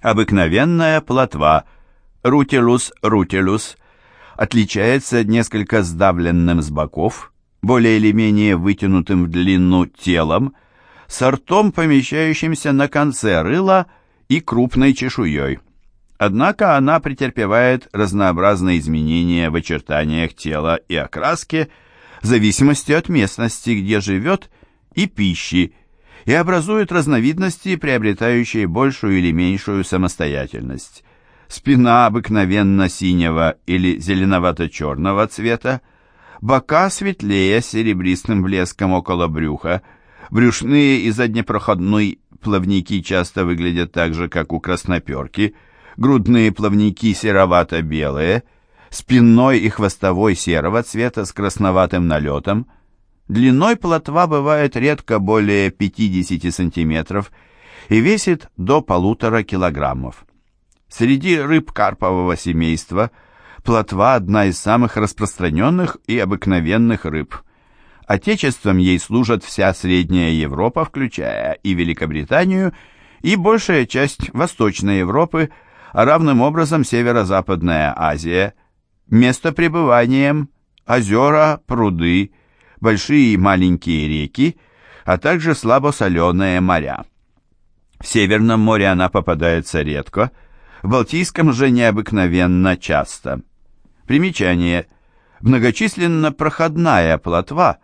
Обыкновенная плотва Рутилус рутилус отличается несколько сдавленным с боков, более или менее вытянутым в длину телом, с ртом, помещающимся на конце рыла и крупной чешуей. Однако она претерпевает разнообразные изменения в очертаниях тела и окраске, в зависимости от местности, где живет, и пищи, и образует разновидности, приобретающие большую или меньшую самостоятельность. Спина обыкновенно синего или зеленовато-черного цвета, бока светлее серебристым блеском около брюха, брюшные и заднепроходные плавники часто выглядят так же, как у красноперки, грудные плавники серовато-белые, спинной и хвостовой серого цвета с красноватым налетом, Длиной плотва бывает редко более 50 сантиметров и весит до полутора килограммов. Среди рыб карпового семейства плотва одна из самых распространенных и обыкновенных рыб. Отечеством ей служат вся Средняя Европа, включая и Великобританию, и большая часть Восточной Европы, а равным образом Северо-Западная Азия. Место пребыванием – озера, пруды, большие и маленькие реки, а также слабосоленые моря. В Северном море она попадается редко, в Балтийском же необыкновенно часто. Примечание. Многочисленно проходная плотва,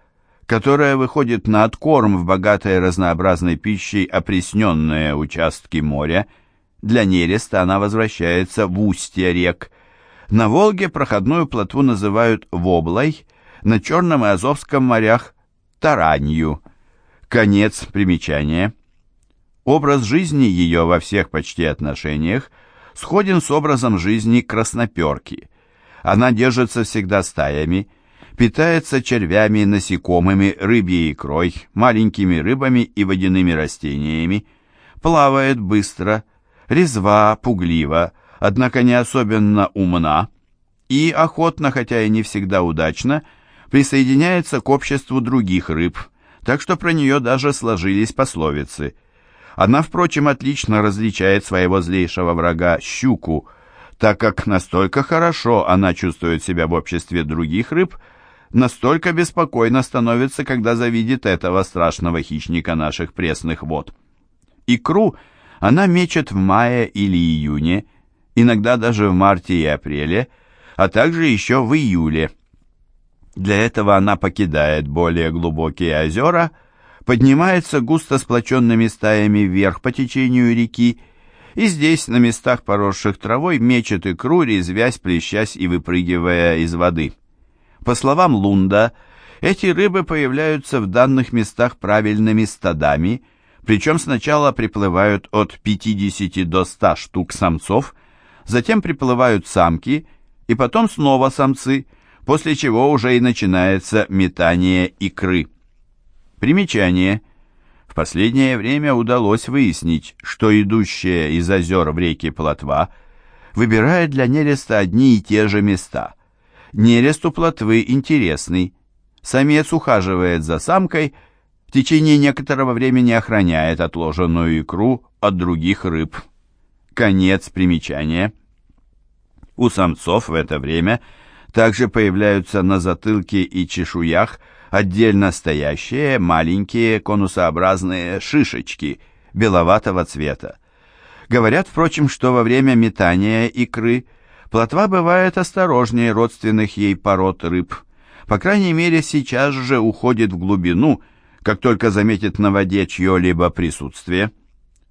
которая выходит на откорм в богатые разнообразной пищей опресненные участки моря, для нереста она возвращается в устье рек. На Волге проходную плотву называют воблой, на Черном и Азовском морях таранью. Конец примечания. Образ жизни ее во всех почти отношениях сходен с образом жизни красноперки. Она держится всегда стаями, питается червями, насекомыми, рыбьей икрой, маленькими рыбами и водяными растениями, плавает быстро, резва, пуглива, однако не особенно умна, и охотно, хотя и не всегда удачно, присоединяется к обществу других рыб, так что про нее даже сложились пословицы. Она, впрочем, отлично различает своего злейшего врага щуку, так как настолько хорошо она чувствует себя в обществе других рыб, настолько беспокойно становится, когда завидит этого страшного хищника наших пресных вод. Икру она мечет в мае или июне, иногда даже в марте и апреле, а также еще в июле – для этого она покидает более глубокие озера, поднимается густо сплоченными стаями вверх по течению реки, и здесь, на местах, поросших травой, мечет икру, резвясь, плещась и выпрыгивая из воды. По словам Лунда, эти рыбы появляются в данных местах правильными стадами, причем сначала приплывают от 50 до 100 штук самцов, затем приплывают самки, и потом снова самцы – после чего уже и начинается метание икры. Примечание. В последнее время удалось выяснить, что идущая из озер в реке Плотва выбирает для нереста одни и те же места. Нерест у плотвы интересный. Самец ухаживает за самкой, в течение некоторого времени охраняет отложенную икру от других рыб. Конец примечания. У самцов в это время – также появляются на затылке и чешуях отдельно стоящие маленькие конусообразные шишечки беловатого цвета. Говорят, впрочем, что во время метания икры плотва бывает осторожнее родственных ей пород рыб. По крайней мере, сейчас же уходит в глубину, как только заметит на воде чье-либо присутствие.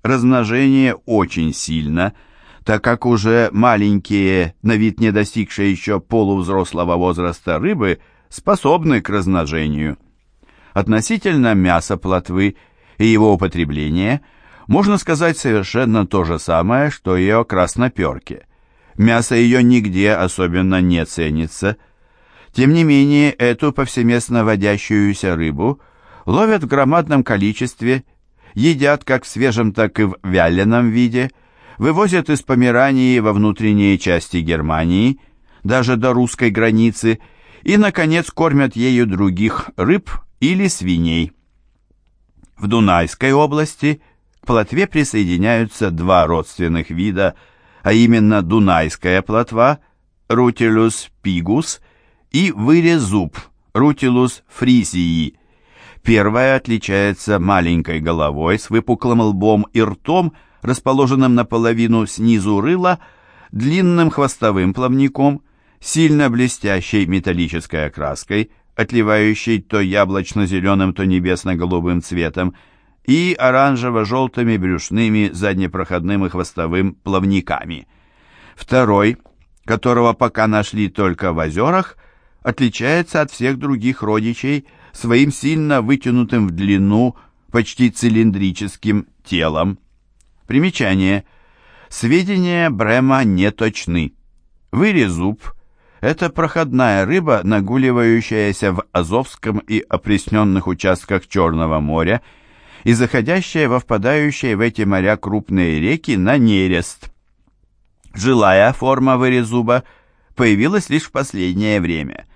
Размножение очень сильно – так как уже маленькие, на вид не достигшие еще полувзрослого возраста рыбы, способны к размножению. Относительно мяса плотвы и его употребления можно сказать совершенно то же самое, что и о красноперке. Мясо ее нигде особенно не ценится. Тем не менее, эту повсеместно водящуюся рыбу ловят в громадном количестве, едят как в свежем, так и в вяленом виде – вывозят из Померании во внутренние части Германии, даже до русской границы, и, наконец, кормят ею других рыб или свиней. В Дунайской области, к плотве присоединяются два родственных вида, а именно дунайская плотва Рутилус пигус и вырезуб Рутилус фрисии. Первая отличается маленькой головой с выпуклым лбом и ртом, расположенным наполовину снизу рыла, длинным хвостовым плавником, сильно блестящей металлической окраской, отливающей то яблочно-зеленым, то небесно-голубым цветом, и оранжево-желтыми брюшными заднепроходным и хвостовым плавниками. Второй, которого пока нашли только в озерах, отличается от всех других родичей своим сильно вытянутым в длину, почти цилиндрическим телом. Примечание. Сведения Брема не точны. Вырезуб – это проходная рыба, нагуливающаяся в Азовском и опресненных участках Черного моря – и заходящая во впадающие в эти моря крупные реки на нерест. Жилая форма вырезуба появилась лишь в последнее время.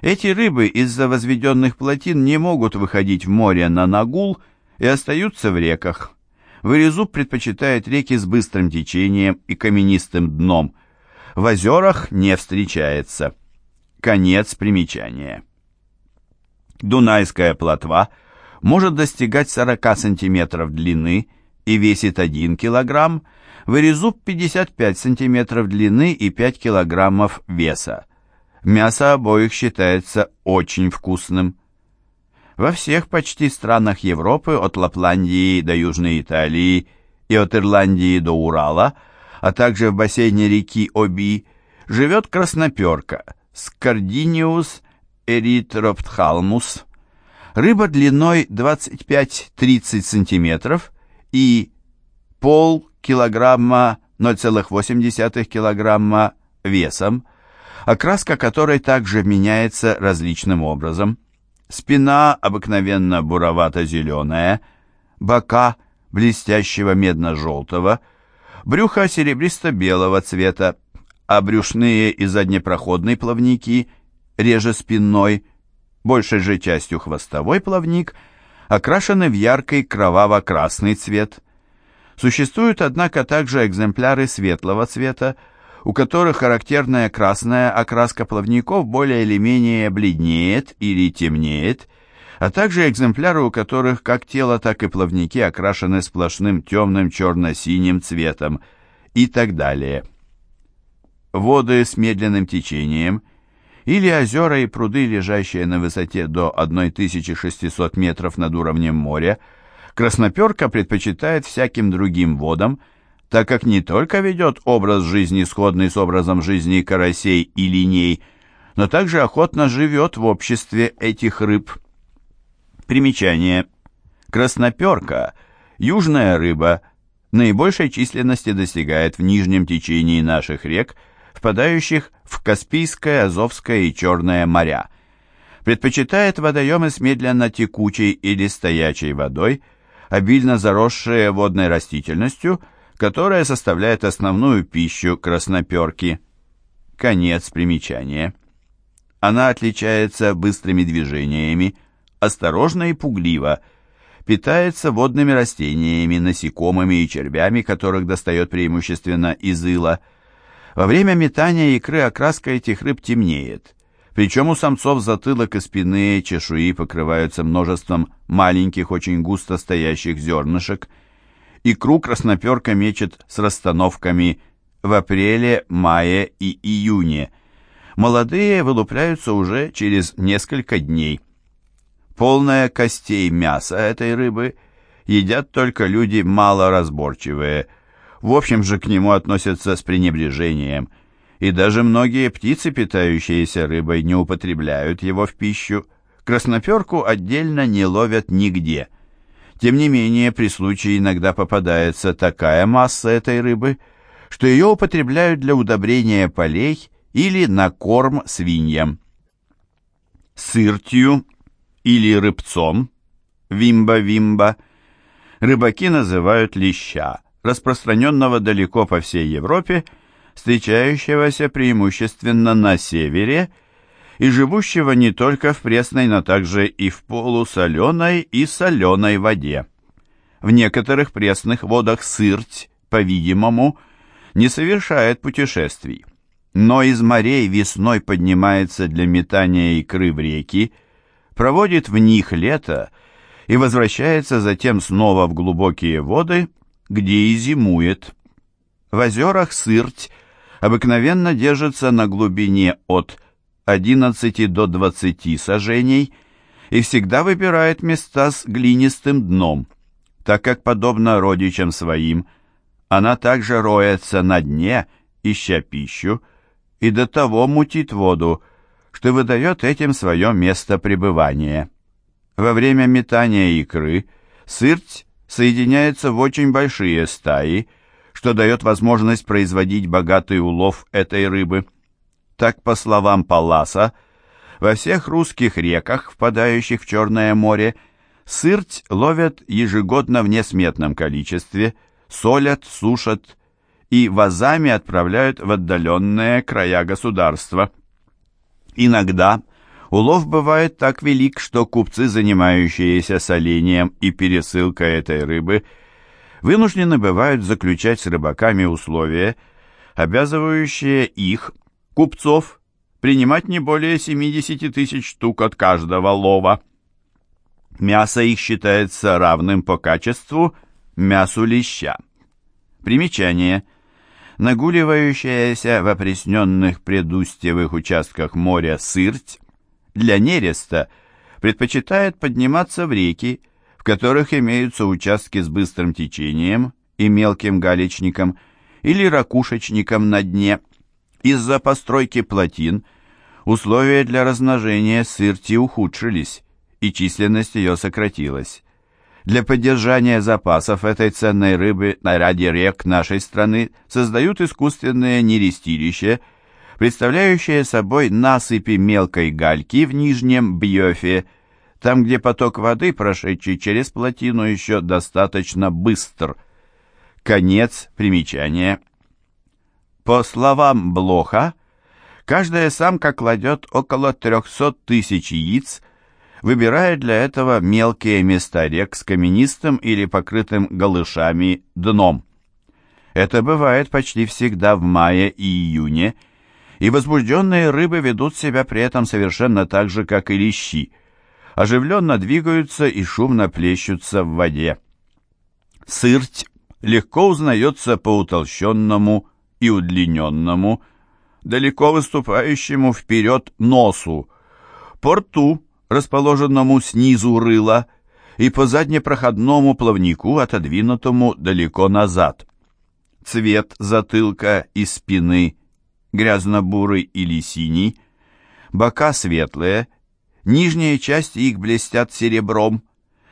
Эти рыбы из-за возведенных плотин не могут выходить в море на нагул и остаются в реках. Вырезуб предпочитает реки с быстрым течением и каменистым дном. В озерах не встречается. Конец примечания. Дунайская плотва – может достигать 40 см длины и весит 1 кг, вырезуб 55 см длины и 5 кг веса. Мясо обоих считается очень вкусным. Во всех почти странах Европы, от Лапландии до Южной Италии и от Ирландии до Урала, а также в бассейне реки Оби, живет красноперка Скардиниус эритроптхалмус Рыба длиной 25-30 см и пол килограмма 0,8 килограмма весом, окраска которой также меняется различным образом. Спина обыкновенно буровато-зеленая, бока блестящего медно-желтого, брюхо серебристо-белого цвета, а брюшные и заднепроходные плавники, реже спинной, большей же частью хвостовой плавник, окрашены в яркий кроваво-красный цвет. Существуют, однако, также экземпляры светлого цвета, у которых характерная красная окраска плавников более или менее бледнеет или темнеет, а также экземпляры, у которых как тело, так и плавники окрашены сплошным темным черно-синим цветом и так далее. Воды с медленным течением – или озера и пруды, лежащие на высоте до 1600 метров над уровнем моря, красноперка предпочитает всяким другим водам, так как не только ведет образ жизни, сходный с образом жизни карасей и линей, но также охотно живет в обществе этих рыб. Примечание. Красноперка – южная рыба, наибольшей численности достигает в нижнем течении наших рек – впадающих в Каспийское, Азовское и Черное моря. Предпочитает водоемы с медленно текучей или стоячей водой, обильно заросшие водной растительностью, которая составляет основную пищу красноперки. Конец примечания. Она отличается быстрыми движениями, осторожно и пугливо, питается водными растениями, насекомыми и червями, которых достает преимущественно из ила, во время метания икры окраска этих рыб темнеет, причем у самцов затылок и спины чешуи покрываются множеством маленьких, очень густо стоящих зернышек. Икру красноперка мечет с расстановками в апреле, мае и июне. Молодые вылупляются уже через несколько дней. Полное костей мясо этой рыбы едят только люди малоразборчивые – в общем же к нему относятся с пренебрежением, и даже многие птицы, питающиеся рыбой, не употребляют его в пищу. Красноперку отдельно не ловят нигде. Тем не менее, при случае иногда попадается такая масса этой рыбы, что ее употребляют для удобрения полей или на корм свиньям. Сыртью или рыбцом, вимба-вимба, рыбаки называют леща – распространенного далеко по всей Европе, встречающегося преимущественно на севере и живущего не только в пресной, но также и в полусоленой и соленой воде. В некоторых пресных водах сырть, по-видимому, не совершает путешествий. Но из морей весной поднимается для метания икры в реки, проводит в них лето и возвращается затем снова в глубокие воды, где и зимует. В озерах сырть обыкновенно держится на глубине от 11 до 20 сажений и всегда выбирает места с глинистым дном, так как, подобно родичам своим, она также роется на дне, ища пищу, и до того мутит воду, что выдает этим свое место пребывания. Во время метания икры сырть соединяется в очень большие стаи, что дает возможность производить богатый улов этой рыбы. Так, по словам Палласа, во всех русских реках, впадающих в Черное море, сырть ловят ежегодно в несметном количестве, солят, сушат и вазами отправляют в отдаленные края государства. Иногда улов бывает так велик, что купцы, занимающиеся солением и пересылкой этой рыбы, вынуждены бывают заключать с рыбаками условия, обязывающие их, купцов, принимать не более 70 тысяч штук от каждого лова. Мясо их считается равным по качеству мясу леща. Примечание. Нагуливающаяся в опресненных предустьевых участках моря сырть для нереста предпочитает подниматься в реки, в которых имеются участки с быстрым течением и мелким галечником или ракушечником на дне. Из-за постройки плотин условия для размножения сырти ухудшились, и численность ее сократилась. Для поддержания запасов этой ценной рыбы на ряде рек нашей страны создают искусственное нерестилище, представляющее собой насыпи мелкой гальки в нижнем бьёфе, там, где поток воды, прошедший через плотину, еще достаточно быстр. Конец примечания. По словам Блоха, каждая самка кладет около 300 тысяч яиц, выбирая для этого мелкие места рек с каменистым или покрытым галышами дном. Это бывает почти всегда в мае и июне, и возбужденные рыбы ведут себя при этом совершенно так же, как и лещи – оживленно двигаются и шумно плещутся в воде. Сырть легко узнается по утолщенному и удлиненному, далеко выступающему вперед носу, по рту, расположенному снизу рыла, и по заднепроходному плавнику, отодвинутому далеко назад. Цвет затылка и спины грязно-бурый или синий, бока светлые – Нижние части их блестят серебром.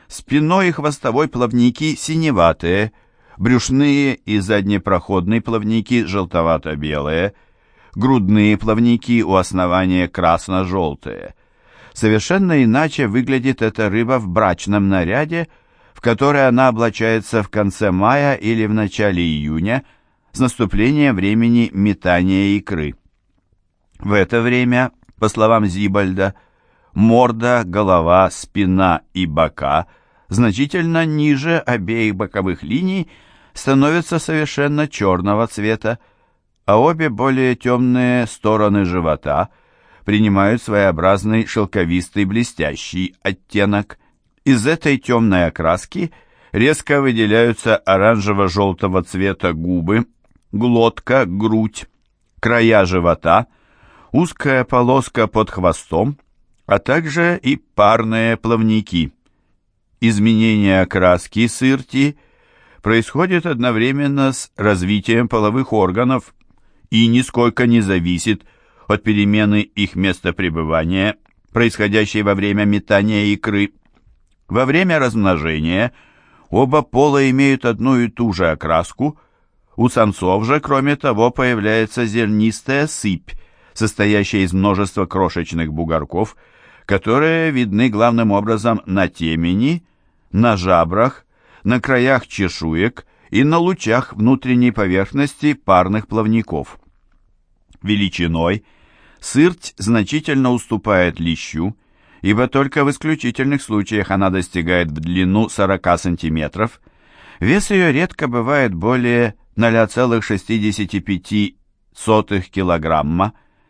Спиной и хвостовой плавники синеватые, брюшные и заднепроходные плавники желтовато-белые, грудные плавники у основания красно-желтые. Совершенно иначе выглядит эта рыба в брачном наряде, в который она облачается в конце мая или в начале июня с наступлением времени метания икры. В это время, по словам Зибальда, Морда, голова, спина и бока значительно ниже обеих боковых линий становятся совершенно черного цвета, а обе более темные стороны живота принимают своеобразный шелковистый блестящий оттенок. Из этой темной окраски резко выделяются оранжево-желтого цвета губы, глотка, грудь, края живота, узкая полоска под хвостом, а также и парные плавники. Изменение окраски сырти происходит одновременно с развитием половых органов и нисколько не зависит от перемены их места пребывания, происходящей во время метания икры. Во время размножения оба пола имеют одну и ту же окраску, у самцов же, кроме того, появляется зернистая сыпь, состоящая из множества крошечных бугорков, которые видны главным образом на темени, на жабрах, на краях чешуек и на лучах внутренней поверхности парных плавников. Величиной сырть значительно уступает лещу, ибо только в исключительных случаях она достигает в длину 40 см, Вес ее редко бывает более 0,65 килограмма,